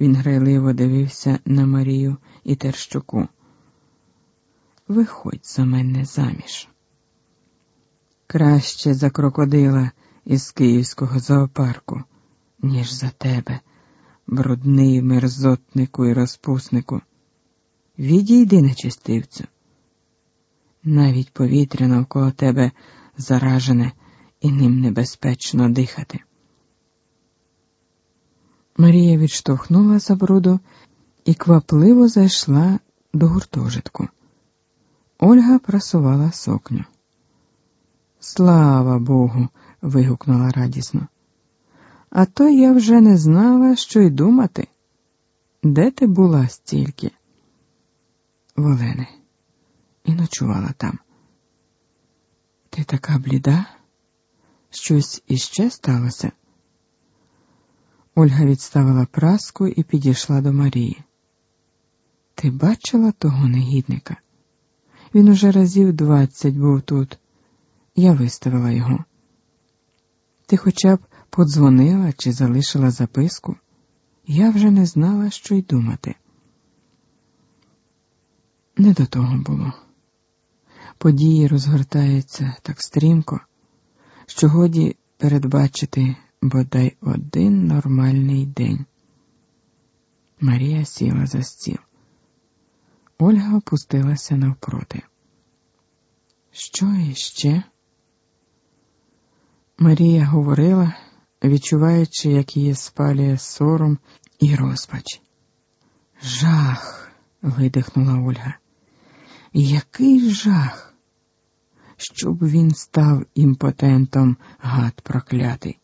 Він грайливо дивився на Марію і Терщуку. Виходь за мене заміж. Краще за крокодила із київського зоопарку, ніж за тебе, брудний мерзотнику і розпуснику. Відійди, нечистивцю. Навіть повітря навколо тебе заражене і ним небезпечно дихати. Марія відштовхнула забруду і квапливо зайшла до гуртожитку. Ольга прасувала сокню. Слава Богу. вигукнула радісно. А то я вже не знала, що й думати. Де ти була стільки? В Олени. І ночувала там. Ти така бліда? Щось іще сталося? Ольга відставила праску і підійшла до Марії. Ти бачила того негідника? Він уже разів двадцять був тут. Я виставила його. Ти хоча б подзвонила чи залишила записку? Я вже не знала, що й думати. Не до того було. Події розгортаються так стрімко, що годі передбачити бодай один нормальний день. Марія сіла за стіл. Ольга опустилася навпроти. Що іще? Марія говорила, відчуваючи, як її спалює сором і розпач. Жах. видихнула Ольга. Який жах, щоб він став імпотентом, гад проклятий,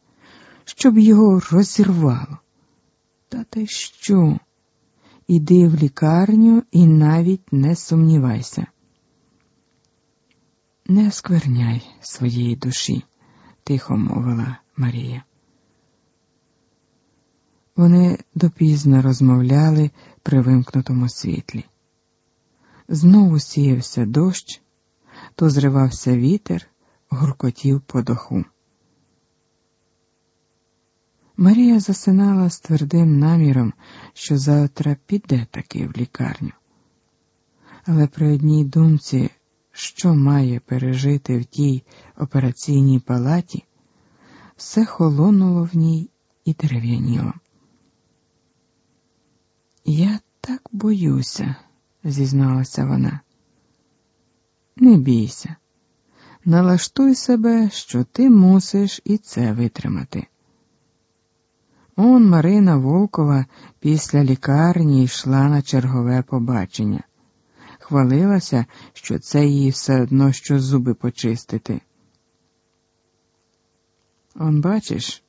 щоб його розірвало. Та ти що? Іди в лікарню і навіть не сумнівайся. Не оскверняй своєї душі, тихо мовила Марія. Вони допізно розмовляли при вимкнутому світлі. Знову сіявся дощ, то зривався вітер, гуркотів по доху. Марія засинала з твердим наміром, що завтра піде таки в лікарню. Але при одній думці, що має пережити в тій операційній палаті, все холонуло в ній і дерев'яніло. Я так боюся, зізналася вона. Не бійся, налаштуй себе, що ти мусиш і це витримати. Он Марина Волкова після лікарні йшла на чергове побачення, хвалилася, що це їй все одно що зуби почистити. Он, бачиш,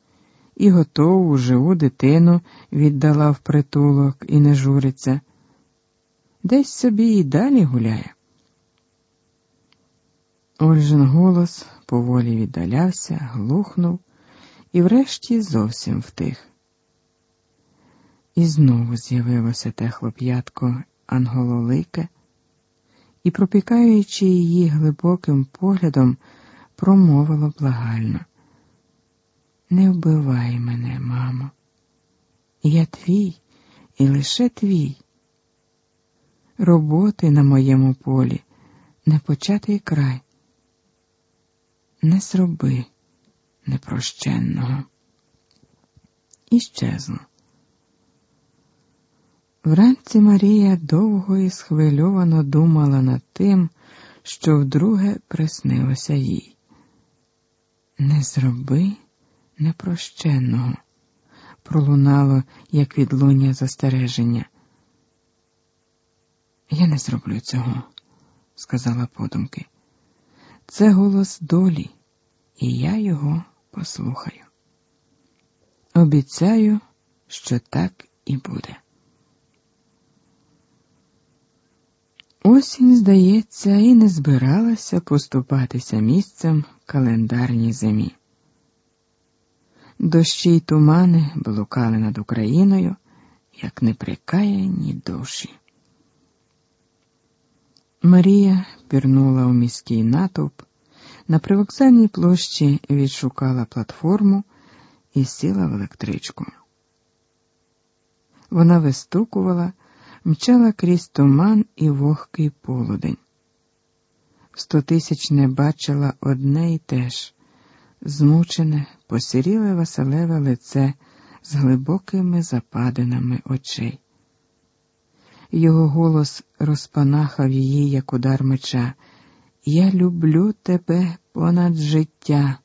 і готову живу дитину віддала в притулок і не журиться. Десь собі і далі гуляє. Ольжин голос поволі віддалявся, глухнув і врешті зовсім втих. І знову з'явилося те хлоп'ятко ангололике, і, пропікаючи її глибоким поглядом, промовило благально. Не вбивай мене, мамо. Я твій і лише твій. Роботи на моєму полі не початий край. Не зроби непрощенного. І щезло. Вранці Марія довго і схвильовано думала над тим, що вдруге приснилося їй. Не зроби непрощенного, пролунало, як відлуння застереження. Я не зроблю цього, сказала подумки. Це голос долі, і я його послухаю. Обіцяю, що так і буде. Осінь, здається, і не збиралася поступатися місцем календарній зимі. Дощі й тумани блукали над Україною, як не прикаяні душі. Марія пірнула у міський натовп, на привокзальній площі відшукала платформу і сіла в електричку. Вона вистукувала, мчала крізь туман і вогкий полудень. Стотисячне бачила одне й те ж змучене, посіріле Василеве лице з глибокими западинами очей. Його голос розпанахав її, як удар меча. Я люблю тебе понад життя.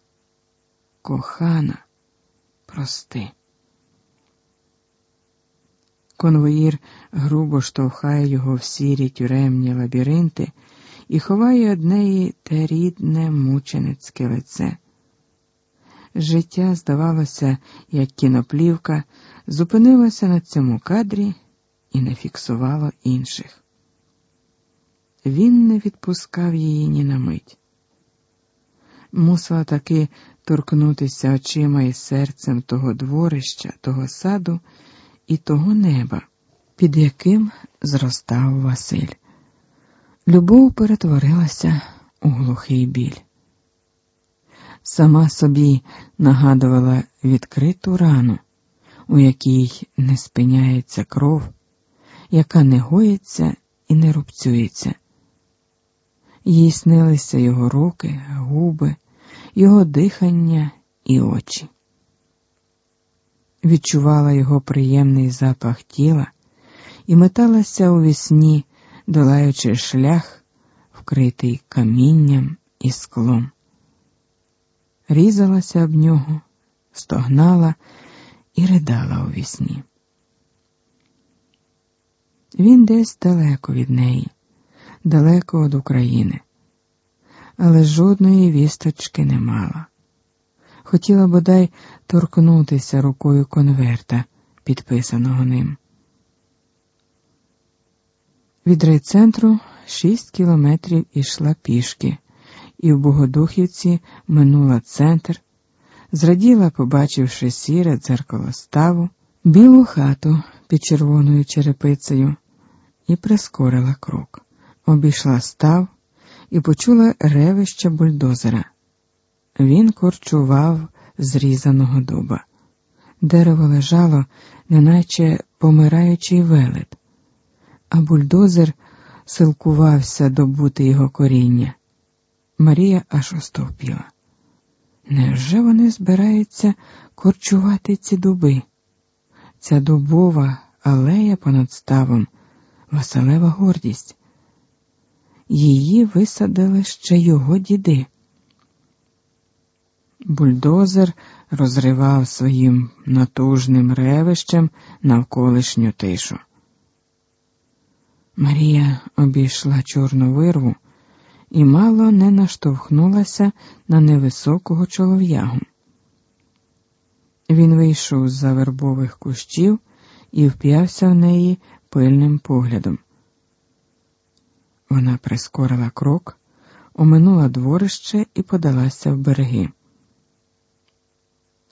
Кохана, прости. Конвоїр грубо штовхає його в сірі тюремні лабіринти і ховає од неї те рідне мученицьке лице. Життя, здавалося, як кіноплівка, зупинилося на цьому кадрі і не фіксувало інших. Він не відпускав її ні на мить. Мусила таки торкнутися очима і серцем того дворища, того саду і того неба, під яким зростав Василь. Любов перетворилася у глухий біль. Сама собі нагадувала відкриту рану, у якій не спиняється кров, яка не гоїться і не рубцюється. Їй снилися його руки, губи, його дихання і очі. Відчувала його приємний запах тіла і металася у вісні, долаючи шлях, вкритий камінням і склом. Різалася об нього, стогнала і ридала у вісні. Він десь далеко від неї, далеко від України, але жодної вісточки не мала. Хотіла бодай торкнутися рукою конверта, підписаного ним. Від райцентру шість кілометрів ішла пішки, і в Богодухівці минула центр, зраділа, побачивши сіре дзеркало ставу, білу хату під червоною черепицею, і прискорила крок, обійшла став і почула ревище бульдозера. Він корчував зрізаного дуба. Дерево лежало, неначе помираючий велет, а бульдозер силкувався добути його коріння. Марія аж остовпіла. Невже вони збираються корчувати ці дуби? Ця дубова алея понад ставом, Василева гордість. Її висадили ще його діди. Бульдозер розривав своїм натужним ревищем навколишню тишу. Марія обійшла чорну вирву і мало не наштовхнулася на невисокого чолов'ягу. Він вийшов з за вербових кущів і вп'явся в неї пильним поглядом. Вона прискорила крок, оминула дворище і подалася в береги.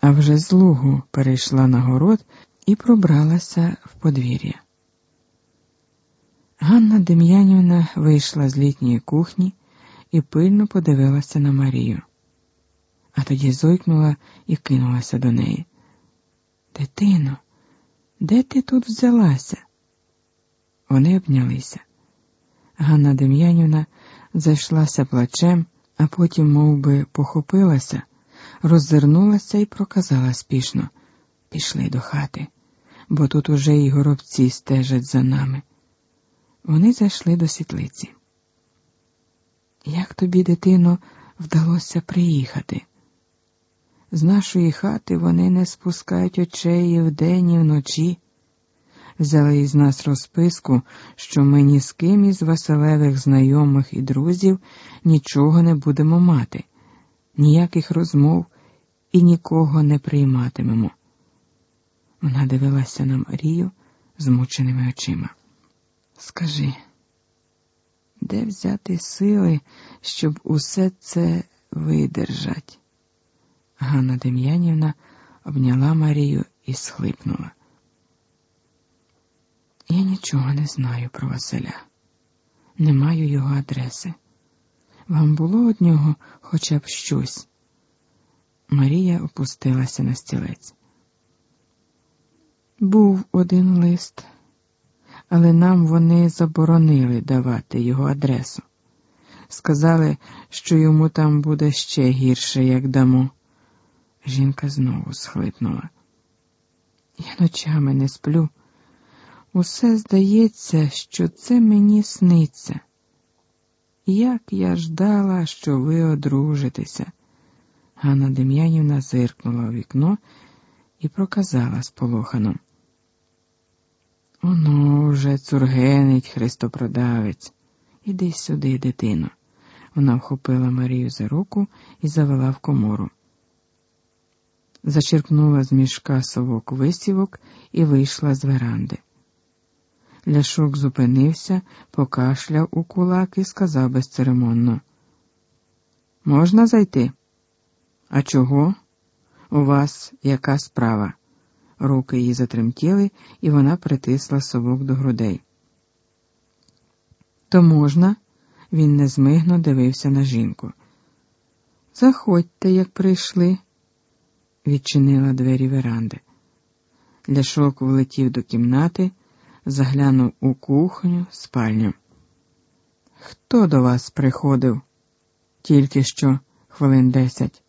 А вже з лугу перейшла на город і пробралася в подвір'я. Ганна Дем'янівна вийшла з літньої кухні і пильно подивилася на Марію, а тоді зойкнула і кинулася до неї. Дитино, де ти тут взялася? Вони обнялися. Ганна Дем'янівна зайшлася плачем, а потім мов би, похопилася, роззирнулася і проказала спішно пішли до хати, бо тут уже й горобці стежать за нами. Вони зайшли до світлиці. Як тобі, дитино, вдалося приїхати? З нашої хати вони не спускають очей і вдень, і вночі. Взяли із нас розписку, що ми ні з ким із Василевих знайомих і друзів нічого не будемо мати, ніяких розмов і нікого не прийматимемо. Вона дивилася на Марію змученими очима. Скажи, де взяти сили, щоб усе це видержать? Ганна Дем'янівна обняла Марію і схлипнула. Я нічого не знаю про Василя, не маю його адреси. Вам було од нього хоча б щось? Марія опустилася на стілець. Був один лист, але нам вони заборонили давати його адресу. Сказали, що йому там буде ще гірше, як дамо. Жінка знову схлипнула. Я ночами не сплю. Усе здається, що це мені сниться. Як я ждала, що ви одружитеся. Ганна Дем'янівна зиркнула у вікно і проказала сполохано. Оно вже цургенить Христопродавець. Іди сюди, дитино. Вона вхопила Марію за руку і завела в комору. Зачерпнула з мішка совок висівок і вийшла з веранди. Ляшок зупинився, покашляв у кулак і сказав безцеремонно. Можна зайти? А чого? У вас яка справа? Руки її затремтіли, і вона притисла совок до грудей. То можна? Він незмигно дивився на жінку. Заходьте, як прийшли, відчинила двері веранди. Ляшок влетів до кімнати, заглянув у кухню, спальню. Хто до вас приходив? Тільки що хвилин десять.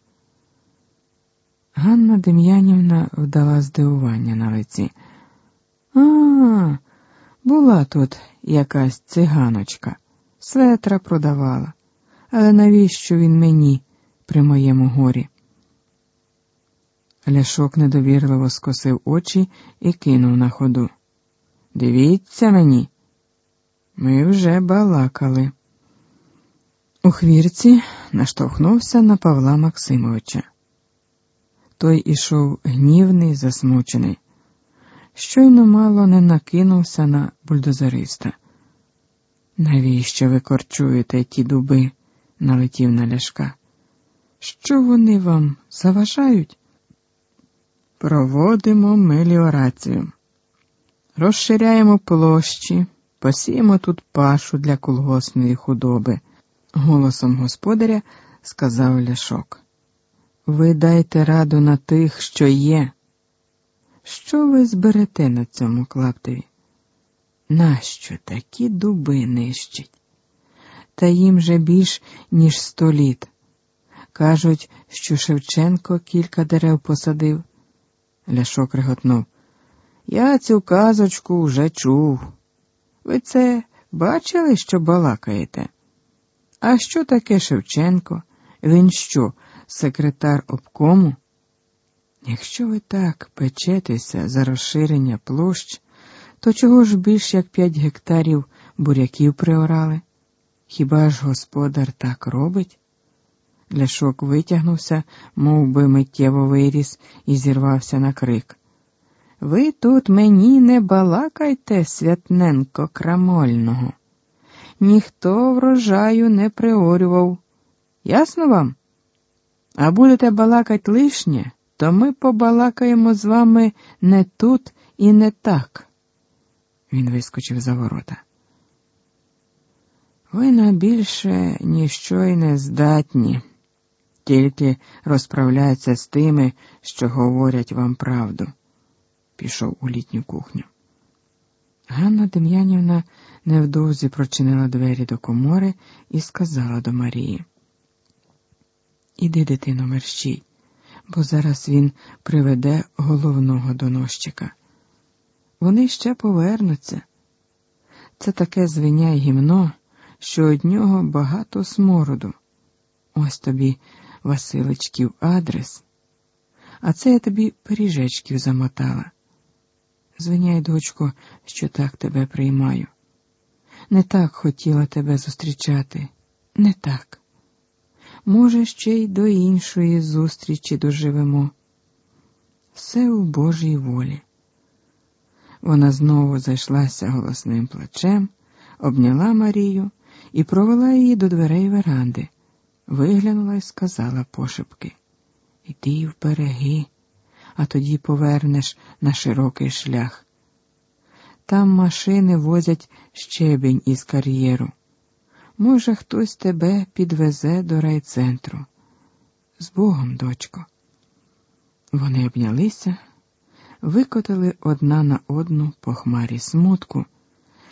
Ганна Дем'янівна вдала здивування на лиці. А, була тут якась циганочка, светра продавала. Але навіщо він мені при моєму горі? Ляшок недовірливо скосив очі і кинув на ходу. Дивіться мені, ми вже балакали. У хвірці наштовхнувся на Павла Максимовича. Той ішов гнівний, засмучений. Щойно мало не накинувся на бульдозериста. Навіщо ви корчуєте ті дуби? налетів на ляшка. Що вони вам заважають? Проводимо меліорацію. Розширяємо площі, посіємо тут пашу для колгосної худоби, голосом господаря сказав Ляшок. Ви дайте раду на тих, що є. Що ви зберете на цьому клаптові? Нащо такі дуби нищить? Та їм же більш, ніж сто літ. Кажуть, що Шевченко кілька дерев посадив. Ляшок реготнув. Я цю казочку вже чув. Ви це бачили, що балакаєте? А що таке Шевченко? Він що, секретар обкому? Якщо ви так печетеся за розширення площ, то чого ж більш як п'ять гектарів буряків приорали? Хіба ж господар так робить? Ляшок витягнувся, мов би миттєво виріс, і зірвався на крик. Ви тут мені не балакайте, святненко крамольного. Ніхто врожаю не приорював. Ясно вам? А будете балакать лишнє, то ми побалакаємо з вами не тут і не так. Він вискочив за ворота. Ви на більше ніщо й не здатні, тільки розправляються з тими, що говорять вам правду пішов у літню кухню. Ганна Дем'янівна невдовзі прочинила двері до комори і сказала до Марії: Іди, дитино, мерщій, бо зараз він приведе головного доносчика. Вони ще повернуться. Це таке звиняй гімно, що од нього багато смороду. Ось тобі Василичків адрес, а це я тобі пиріжечків замотала. Звиняй, дочко, що так тебе приймаю. Не так хотіла тебе зустрічати, не так. Може, ще й до іншої зустрічі доживемо. Все у Божій волі. Вона знову зайшлася голосним плачем, обняла Марію і провела її до дверей веранди, виглянула і сказала пошепки Іди в береги а тоді повернеш на широкий шлях. Там машини возять щебінь із кар'єру. Може, хтось тебе підвезе до райцентру. З Богом, дочко. Вони обнялися, викотили одна на одну по хмарі смутку,